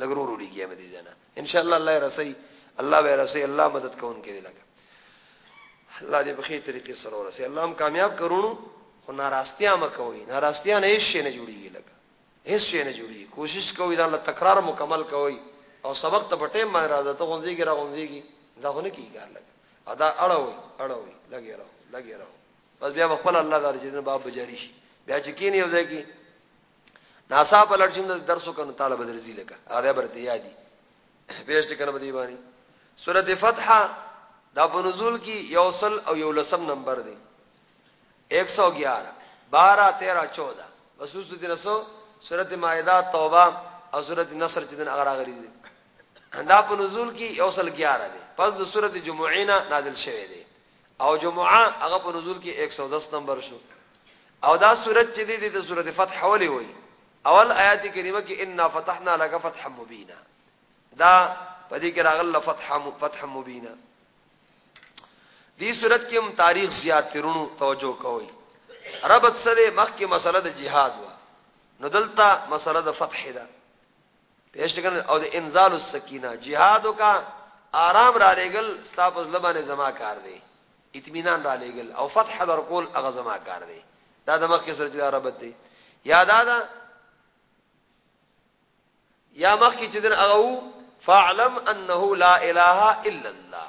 لګ رو رو لګیا به دي جنا ان شاء الله الله رسي الله به رسي الله مدد کوون کې لګ الله دې په خې طریقې سره ورسي الله هم کامیاب کرونو خو ناراستیا مکوي ناراستیا نه هیڅ شي نه جوړیږي لګ هیڅ شي نه جوړیږي کوشش کوي دا الله تکرار مکمل کوي او سبق ته په ټیم باندې راځه ته غونځيږي را غونځيږي دا هونه کیږي کار لګ ادا اړوي اړوي لګي راو لګي راو بس بیا خپل الله دار چې نه باب جاری شي بیا چې کینی یو ځای کې ناسا په لړ شم د درس وکنو طالب درځي لکه هغه برته یادي پیش کنه بدی باندې سورته فتح دا په نزول کې یوصل او یولسم نمبر دی 111 12 13 14 وسوس دي نسو سورته مائده توبه او سورته نصر چې دن اگر اغری دي دا په نزول کې یوصل 11 دی پس د سورته جمعه نه نازل شوه دی او جمعه هغه په نزول کې 110 نمبر شو او دا سورته چې دې د سورته فتح ولې وایي اول آیات کریمه کې ان فتحنا لك فتحا مبینا دا په دې کې راغله فتح فتح مبینا دې صورت کې هم تاریخ زیات ترونو توجه کوي ربط سره مخ کې مسله د جهاد و نو دلته مسله د فتح ده پېښ کړل او د انزال السکینه جهاد وکا آرام را لېګل ستا په زړه باندې زما کار دی اطمینان را لېګل او فتح در کول هغه زما کار دی دا د مخکې سره چې دا ربط دی یا دا دا یا مخکې چې دن هغه فاعلم انه لا اله الا الله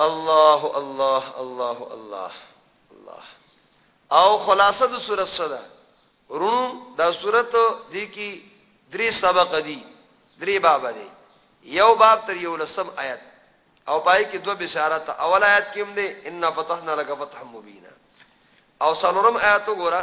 الله الله الله الله الله او خلاصه د سورۃ صدا ورونو دا سورۃ دی کی درې سبق دی درې باب دی یو باب تر یو لسم آیت او پای کې دوه بشارت اول آیت کې هم دی ان فتحنا لك فتحا مبینا او سلورم آیت وګوره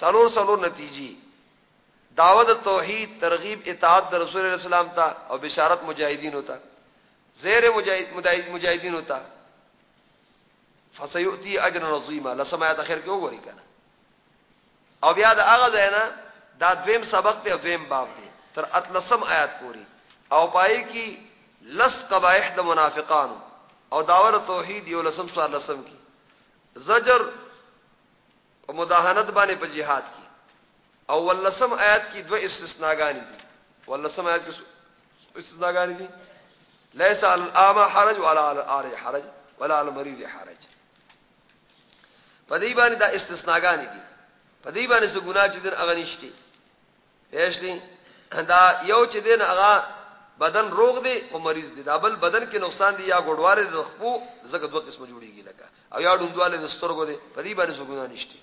څلور څلور نتیجی دعوت توحید ترغیب اطاعت د رسول الله اسلام ته او بشارت مجاهدینو ته زیر مجاهد مجاهدینو ته فسيؤتي اجرا عظیما لسمات اخر کې وګوري کنه او بیا د هغه ځای نه دا دویم سبق ته دویم باب دی تر اتلسم آیات پوری او پای کی لس قبائح د منافقان او داور توحید یو لسم سوال لسم کی زجر په مداهنت باندې په جهاد کې او ولسم آیات کې دوه استثناګانې دي ولسم آیات کې استثناګانې دي ليس على الاعمى حرج ولا على الاري حرج ولا على المريض حرج په دې باندې دا استثناګانې دي په دې باندې څه ګناه چې دن اغنيشتي هیڅ دی دا یو چې دین هغه بدن روغ دی او مریض دی دا بل بدن کې نقصان دی یا ګډواره د خپو زګ دوه قسم جوړیږي لکه او یا ډوندواله د سترګو دی په دې باندې سګونه نشته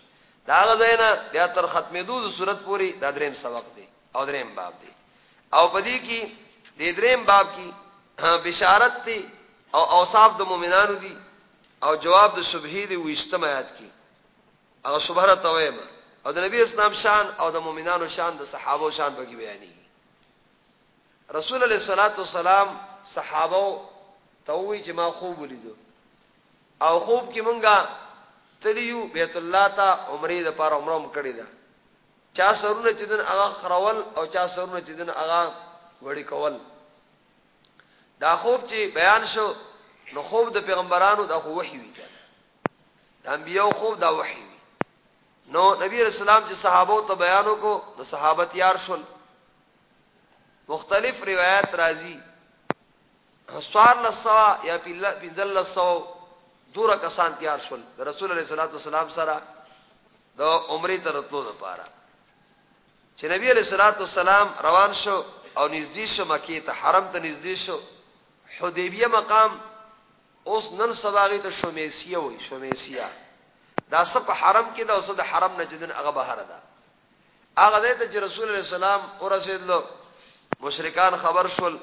دا غزینا بیا تر ختمېدو د صورت پوری دا دریم سبق دی او دریم باب دی او په دې کې د دریم باب کې بشارت دی او اوصاف د مؤمنانو دی او جواب د شبهه دی وشتمات کې هغه صبره ته وایم او د نبی اسلام شان او د مؤمنانو شان د صحابه شان بګی بیانېږي رسول الله صلی الله علیه وسلم صحابه ته وی چې ما خوب ولیدو او خوب کې مونږه تلیو بیت الله ته عمرې د پاره عمره هم کړې ده چا سرونه چې دن هغه خرول او چا سرونه چې دن هغه وړي کول دا خوب چې بیان شو نو خوب د پیغمبرانو د خو وحي وی د انبیو خوب دا وحی وی نو نبی رسول الله چې صحابه ته بیان وکړو نو صحابه تیار شول مختلف روایت راځي سوار لسا یا پنځل لسا دور کسان تیار شول د رسول الله صلی الله علیه وسلم سره د عمرې تر تلو لپاره چې نبی علیہ الصلوۃ والسلام روان شو او نږدې شو مکه ته حرم ته نږدې شو حدیبیه مقام اوس نن سبا هغې ته شومېسیه وایي، شومېسیه. دا څه په حرم کې ده او څه د حرم نه چې دننه هغه بهر ده. هغه ځای ته چې رسول الله سلام ورسېدلو، مشرکان خبر شول،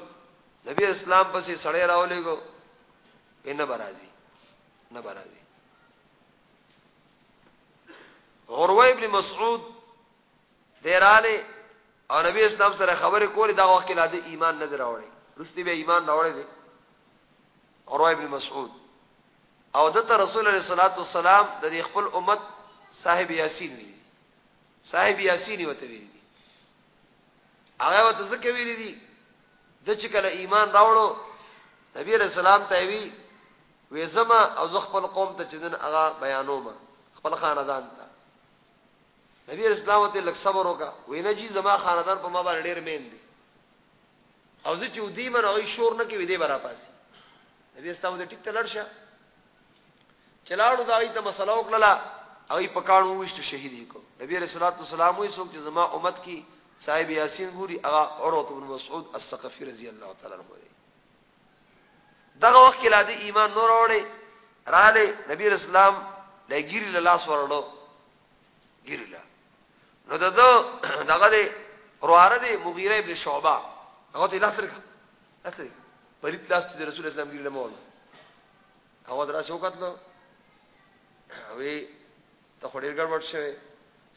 نبي اسلام پسې سړی راولېږو، وایي نه به راځي، نه به راځي. عروه ابن مسعود دیراله او نبی اسلام سره خبرې کولې دا وخت کې لا د ایمان نه دراوړي رستی به ایمان راوړي دي اور ابن مسعود او دته رسول الله صلی الله علیه وسلم د خپل امت صاحب یاسین وی صاحب یاسین وته وی دي هغه وته ځکه ویلي دي د چې کله ایمان راوړو نبی رسول الله ته وی وې زما او زه خپل قوم ته چې دن هغه بیانوم خپل خاندان ته نبی علیه السلام ورته لږ صبر وکړ، ویې نه جی زما خاندان په ما باندې ډېر مین دی او زه چې ودی منه هغوی شور نه کوي دی به راپاڅي نبی علیه السلام ورته ټیک ته لړ شه چې لاړو د هغوی ته مسله وکړله هغوی په کاڼو وویشت شهید یې کړو نبی علیه الصلات والسلام وایي څوک چې زما امت کې صاحب یاسین ګوري هغه عروه بن مسعود الثقفي رضی الله تعالی عنه دی دغه وخت کې لا دې ایمان نور وړي رااله نبی رسول الله له ګیری له لاس ورړو ګیری له نو دغه دغه دې رواره دې مغیره ابن شعبہ هغه ته لاس رکړه لاس رکړه پریت لاس دې رسول اسلام ګیری له مول هغه درا شو کتلو وی ته خو ډیر ګډوډ شوی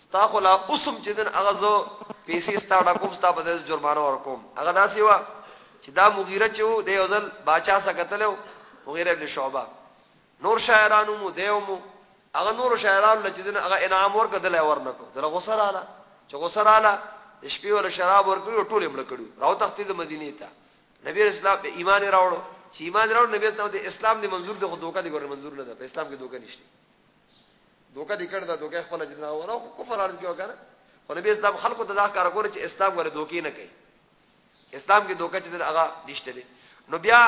ستا خو لا اوسم چې دن هغه زو پیسې ستا ډکوم ستا په ځای جرمانه ورکوم هغه داسې و چې دا مغیره چې و د یو ځل باچا سره کتلو مغیره ابن شعبه نور شاعرانو مو دیو مو هغه نور شاعرانو لچې دن هغه انعام ورکدل ورنکو دغه غوسه رااله چې غوسه رااله د شپې ول شراب ورکړو ټول یې مړ کړو راو تختې د مدینې ته نبی اسلام په ایمان راوړو چې ایمان راوړو نبی اسلام د اسلام د منظور د خو دوکه دی ګور منظور نه ده په اسلام کې دوکه نشته دوکه دې کړ دا دوکه خپل چې دا ورو کفر ارز کیو کنه خو نبی اسلام خلکو ته دا کار کول چې اسلام غره دوکې نه کوي اسلام کې دوکه چې دا هغه نشته دی نو بیا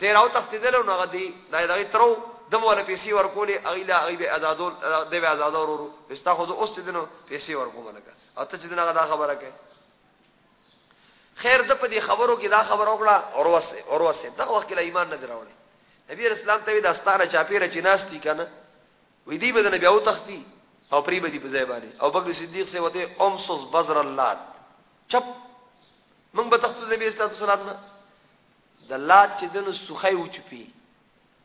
دې راو تختیدل نو هغه دی دا دغه ترو دم ولا پیسې ورکولې هغه لا هغه به آزادول دی به آزاد ورو رستا خو اوس چې دنو پیسې ورکو ملګر اته چې دغه خبره کوي خیر د په دې خبرو کې دا خبر وکړه عروه سه عروه سه دغه وخت کې لا ایمان نه دراوړي نبی رسول الله ته دا ستاره چاپیره چې ناس دي کنه وې دی به نبی او تختی او پری به دی په ځای باندې او بکر صدیق سه وته امسس بزر اللات چپ موږ به تخت نبی رسول الله صلی الله علیه وسلم د لات چې دنو سخی و چپی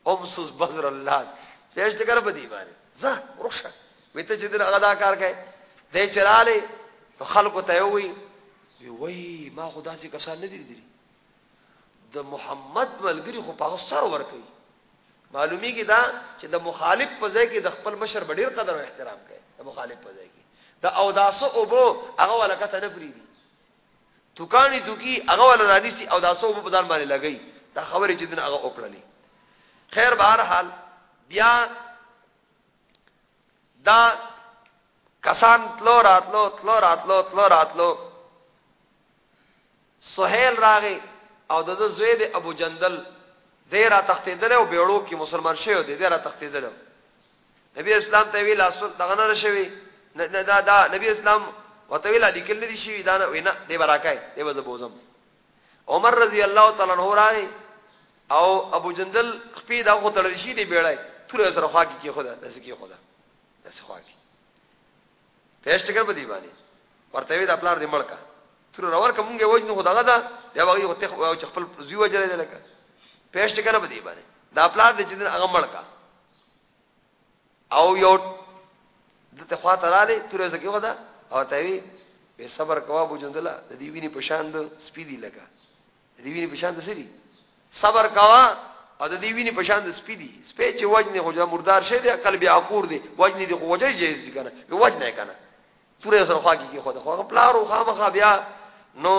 امسوس بذر الله فیشت کړه په دی باندې زه ورشه وته چې دغه غدا کار کوي د چراله خلکو ته وي وی ما خدا سي کسان نه دي دي د محمد ملګری خو په سر ور کوي معلومی کی دا چې د مخالف په ځای کې د خپل مشر ډیر قدر او احترام کوي د مخالف په ځای کې د اوداسو او بو هغه ولکته نه پریدي توکانی توکی هغه ول رانیسی او دا سو په ځان باندې لګی دا خبرې چې دن هغه وکړلې خیر بهر حال بیا دا کسان تلو راتلو تلو راتلو تلو راتلو سہیل راغی او د زوی د ابو جندل دیره تختیدل او بیړو کې مسلمان شوی دی دیره تختیدل نبی اسلام ته ویل اسو دغه نه شوی نه دا دا نبی اسلام وته ویل لیکل نه دي شوی دا نه وینا دی براکای دی وځ بوزم عمر رضی الله تعالی عنہ راغی او ابو جندل خپې دا غو تړل شي دی بیړای تر سره خوا کې خدا داسې کې خدا داسې خوا کې پېشت کړ په دی باندې ورته وی دا پلار دې مړکا تر راور کومګه وجنو خدغه دا بیا وغي او تخ او خپل زیو جره لکه پېشت کړ په دی باندې دا پلار دې چې هغه مړکا او یو د ته خوا تراله تورې زکه ودا او ته وی به صبر کوا بو جندلا د دې ویني پشان د سپی دی لګا د دې ویني پشان د سری صبر کوا او د دې ویني پشان د سپی دی سپی چې وجنه خو مردار شه دی قلب عقور دی وجنه دی خو وجه جهیز دی کنه به وجنه کنه تورې سره خوا کې خو د خو پلارو خامخا بیا نو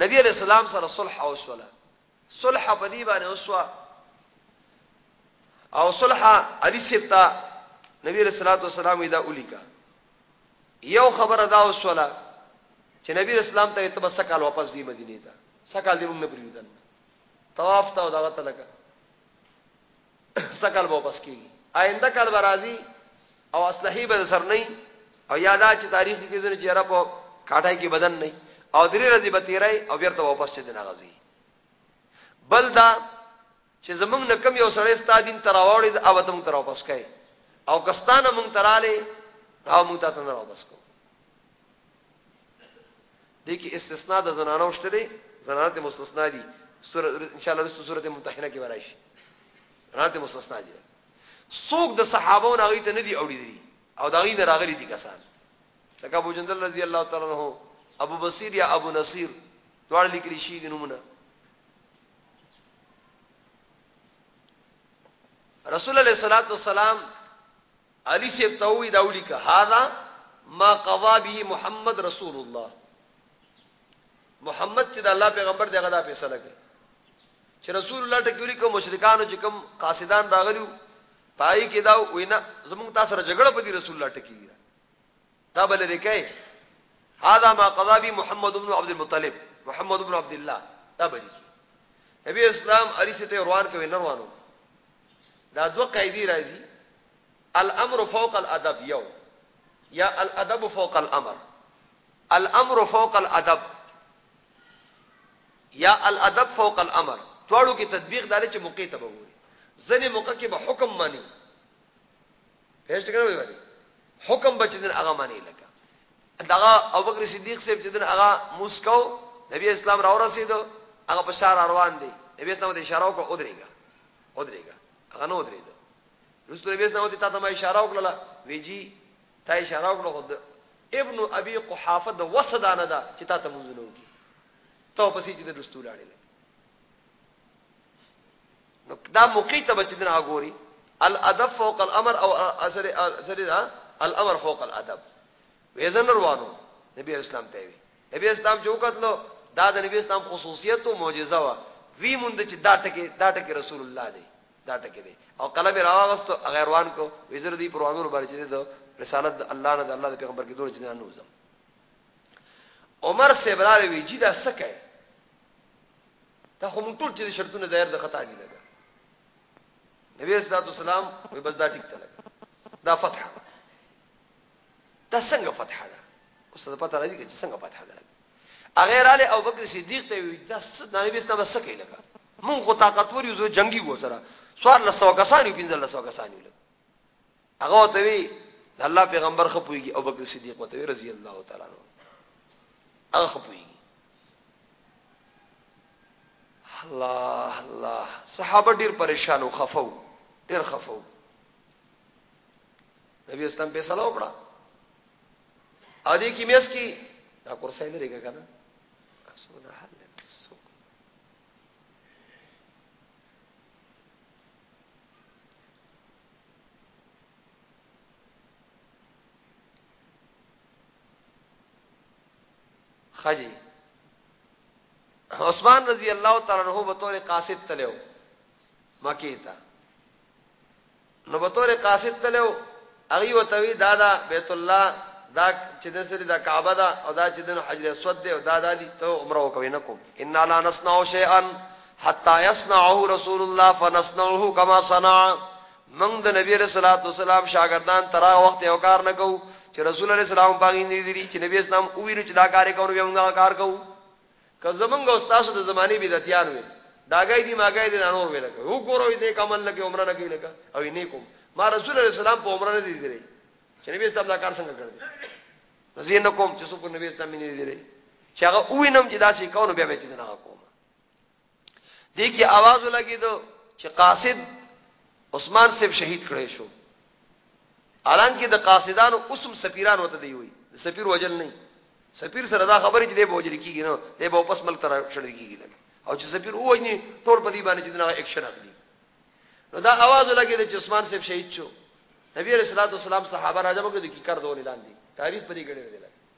نبی علیہ السلام سره صلح او صلح صلح په دې باندې وسوه او صلح علي سپتا نبی رسول الله صلی الله علیه وسلم اولیکا یو خبره دا وسوله چې نبی رسول الله ته تب سکال واپس دی مدینه ته سکال دی موږ نه پریدل طواف ته دا وته لګا څه کال به بس کیږي آینده کال به راځي او اصلحي به سر نه او یادا چې تاریخ کې ځنه چیرې په کاټای کې بدن نه او درې ورځې به تیرای او بیرته واپس چې نه غزي بل دا چې زمونږ نه کم یو سړی ستا دین تراوړې دا او تم تر واپس کای او کستانه مونږ تراله او مونږ ته تر واپس کو دې کې استثناء د زنانو شته دي زنانه ته مستثنا دي سوره ان شاء الله رسو سوره ممتحنه کې ورایش زنانه ته مستثنا دي څوک د صحابو نه غي ته نه دي اوریدلي او دا غي نه راغلي دي کسان لکه ابو جندل رضی الله تعالی عنہ ابو بصیر یا ابو نصیر دوړ لیکلی شي د نمونه رسول الله صلوات والسلام علي صیب ته ووی دا ولیکه هذا ما قضا به محمد رسول الله محمد چې د الله پیغمبر دغه دا فیصله کوي چې رسول الله ټکی ولیکو مشرکانو چې کوم قاصدان راغلیو پای کې دا وینا زموږ تاسو سره جګړه پدی رسول الله ټکی دی دا به لرې کړئ، هذا ما قضا به محمد بن عبد المطلب، محمد بن عبد الله، دا به لیکي. نبی اسلام اریسه ته روان کوي نه روانو دا دوه قاعده راځي الامر فوق الادب یو یا الادب فوق الامر الامر فوق الادب یا الادب فوق الامر دواړو کې تطبیق دار چې موقع ته وګوري ځنې موقع کې به حکم مانی پېښ کړو دی حکم بچ دین هغه معنی لکه دغه ابوبکر صدیق صاحب چې دین هغه موسکو نبی اسلام راو رسیدو هغه په شار روان دی نبی اسلام ته اشاره وکړه ودرېګا ودرېګا هغه نو ودرېد رسول نبی اسلام ته تا ته اشاره وکړه ویجی تا اشاره وکړه خود ابن ابي قحافه د وسدانه ده چې تا ته مونږ نه وږي ته پسې چې د رسول اړه نو دا موقع ته به چې دنه ګوري الادب فوق الامر او اثر اثر الامر فوق الادب ویزن روانو نبی اسلام ته وی نبی اسلام چې وکړلو دا د نبی اسلام خصوصیت او معجزه وا وی مونږ چې دا ټکی دا ټکی رسول الله دی دا ټکی دی او قلم راوغست غیر روان کو وزر دی پروانو باندې چې د رسالت الله نه د الله د پیغمبر کې دور چې نه نوزم عمر سے براره وی جی دا سکه دا خو مونږ ټول چې شرطونه ظاهر د خطا دي لګا نبی صلی الله علیه وسلم وي بس دا ټیک ته لګا دا فتح دا څنګه فتح ده اوس دا پته راځي چې څنګه فتح ده هغه رااله او بکر صدیق ته وي دا نبی صلی الله علیه وسلم لګا مونږ خو طاقتور یو جنگي وو سره سوار لسو کسانو پینځل لسو کسانو هغه ته وی د الله پیغمبر خپويږي او بکر صدیق وته رضی الله تعالی عنہ هغه خپويږي الله الله صحابه ډیر پریشان او خفو ډیر خفو نبی اسلام په سلام وکړه ا دې کې میس کې دا کورسای لري کنه سودا حل خجی عثمان رضی الله تعالی عنہ به تور قاصد تلو مکی ته نو به تور قاصد تلو اغي وتوی دادا بیت الله دا چې د سری دا کعبه دا او دا چې د حجر اسود دی او دا دالی ته عمره وکوي نه کوم ان لا نصنع شیئا حتا يصنعه رسول الله فنصنعه كما صنع من د نبی رسول الله والسلام شاګردان ترا وخت یو کار نه کو چې رسول الله سلام باغی نه دي چې نبی اسلام او ویل چې دا کار کوو بیا موږ کار کوو که زمونږ استاد د زماني بدعتيان وي داګای دي ماګای دي نور ویل کوي هو ګورو دې کمل نه کې عمره نه کوي لکه او نه کوم ما رسول الله سلام په عمره نه دي دي چې نبی اسلام دا کار څنګه کړ دي زه نه کوم چې څوک نبی اسلام نه دي دي چې هغه وینم چې دا شي کوو بیا به چې نه کوم دې کې आवाज لګیدو چې قاصد عثمان صاحب شهید کړي شو الان کې د قاصدانو اوسم سفیران وته دی وي د سفیر وجل نه سفیر سره دا خبرې چې دی به وجل کیږي نو دی به واپس ملک تر شړل کیږي او چې سفیر ووجني ټول په دې باندې چې دغه اکشن اخلي نو دا आवाज لګیدو چې عثمان صاحب شهید شو نبی رسول الله صلی الله علیه وسلم صحابه راځم کې د کی کار دونې لاندې تاریخ په دې کې ډېر دی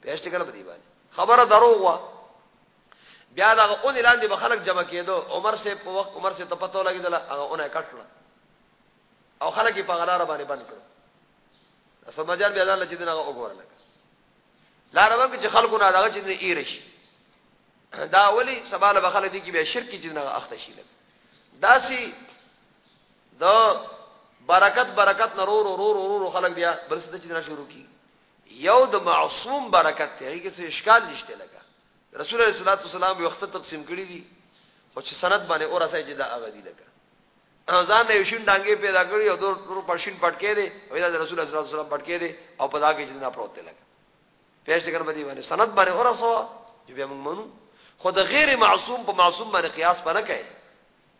پیشت کنه په دی باندې خبره دروغ وا بیا دا اون اعلان دی بخلک جمع کېدو عمر سے په وخت عمر سے ته پته لګیدل هغه اون کټ کړ او خلک په غلار باندې بند کړ سمجان بیا ځان لچې دغه وګورل لار باندې چې خلکو نه دغه چې نه ایرش دا ولی سباله بخله دي کې بیا شرک چې نه اخته شي لګ داسي د برکت برکت نرور رور رور خلک بیا بل څه چې نه شروع کی یو د معصوم برکت ته هیڅ اشکال نشته لکه رسول الله صلی الله علیه وسلم وخت تقسیم کړی دي خو چې سند باندې اور اسای چې دا هغه دی لکه ځان نه یوشین ډانګې پیدا کړی او دور پر پرشین پټکې دي او دا رسول الله صلی الله علیه وسلم پټکې دي او په دا کې چې نه پروت دی لکه پیش دې کنه باندې باندې سند باندې اور اسو چې بیا موږ منو خو د غیر معصوم په معصوم باندې قیاس پنه کوي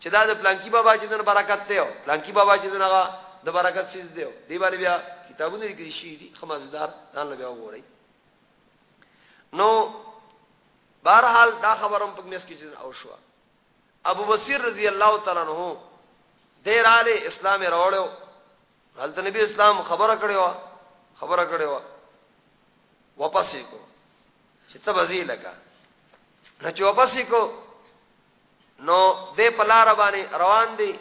چې دا د پلانکی بابا چې دنه برکت دی او پلانکی بابا چې دنه هغه د برکت سیز دی دی باندې بیا کتابونه لیکل شي دي خمازدار ځان له بیا وګورئ نو بهرحال دا خبرم په میس کې چې او شو ابو بصیر رضی الله تعالی عنہ دیراله اسلام راوړو حضرت نبی اسلام خبره کړې و خبره کړې و واپس کو چې ته بزی لگا نه چې واپس کو نو دې په لار باندې روان دي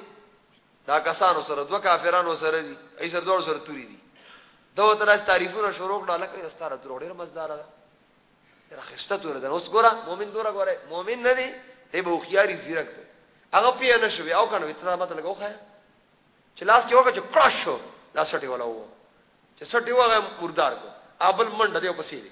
دا کسانو سره دوه کافرانو سره دي ای سر دوه سره توري دي دا تر اس تعریفونه شروع کړه لکه ستاره تر ډېر مزدار ده دا خسته تور ده اوس ګوره مؤمن دورا ګوره مؤمن نه دي ته به خياري زیرک ده هغه پیه نه شوی او کنه وتره مت لګو خا چې لاس کې وګه چې کراش شو لاس ټي ولا وو چې سټي وغه مردار کو ابل منډه دی پسې دی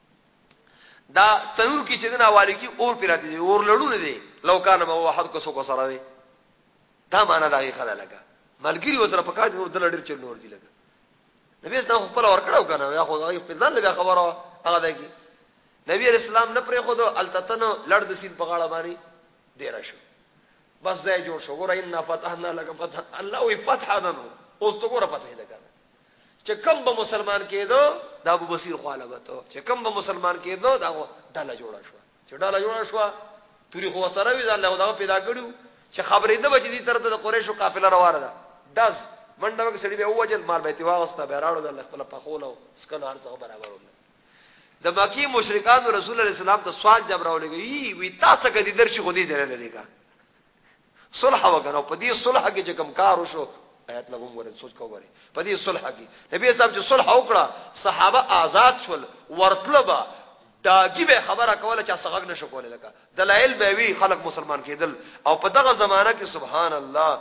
دا تنور کې چې دنا والي کې اور پیرا دي اور لړونه دي لو کان ما واحد کو سو کو سره وي دا معنا دا یې خلا لګا ملګری وسره پکا دي نور دل ډیر چل نور دي لګا نبی اسلام خپل ور کړو کنه یا خو هغه په ځان لګا خبره هغه دی کې نبی اسلام نه پرې خو دو التتن لړ د سین په غاړه باندې ډیر شو بس ځای جوړ شو ګور ان فتحنا لك فتح الله وي فتح دنو اوس تو ګور فتح ده کنه چې کوم به مسلمان کېدو دا ابو بصیر خواله وته چې کوم به مسلمان کېدو دا ډله جوړه شو چې ډله جوړه شو توري خو سره وی ځان له دا پیدا کړو چې خبرې د بچی دي ترته د قریشو قافله روانه ده دز منډه وکړه سړي به وجل مال به تیواغسته به راړو د خپل په خولو سکل هر څه برابر ول د مکی مشرکان رسول الله اسلام ته سوال جواب راولېږي وی تاسو کدي درشي خو دې ځنه لريګا صلح وکنه په دې صلح کې چې کوم کار وشو آیات لګوم ورې سوچ کو ورې په دې صلح کې نبی صاحب چې صلح وکړه صحابه آزاد شول ورتلبا داګي به خبره کوله چې څنګه نشو کوله لکه دلایل به وی خلک مسلمان کېدل او په دغه زمانہ کې سبحان الله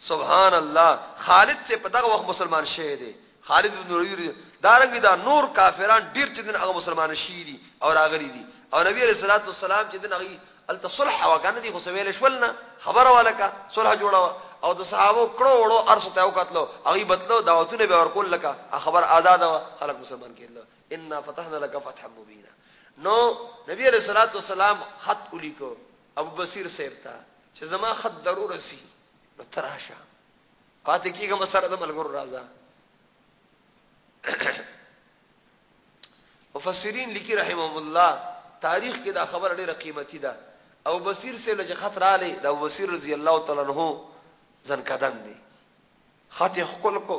سبحان الله خالد سے په دغه وخت مسلمان شوی دی خالد بن ولید دا رنګ دا نور کافران ډیر چې دین هغه مسلمان شي دي او راغلي دي او نبی علیہ الصلوۃ والسلام چې دین هغه الته صلح وکنه دي خو سویل شول نه خبره ولکه صلح جوړاوه او د صحابه کړو وړو ارس ته وکتلو هغه بتلو دعوتونه به ورکول لکه خبر آزاد و خلک مسلمان کېدل ان فتحنا لك فتحا مبینا نو نبی علیہ الصلوۃ والسلام خط ولیکو ابو بصیر صاحب ته چې زما خط ضرور رسی نو تراشه پاتې کیږم سره د ملګرو راځه مفسرین لیکي رحمهم الله تاریخ کې دا خبر ډیره قیمتي ده او بصیر سے لږ خطر علی دا بصیر رضی الله تعالی عنہ ځن کدن دي خط خپل کو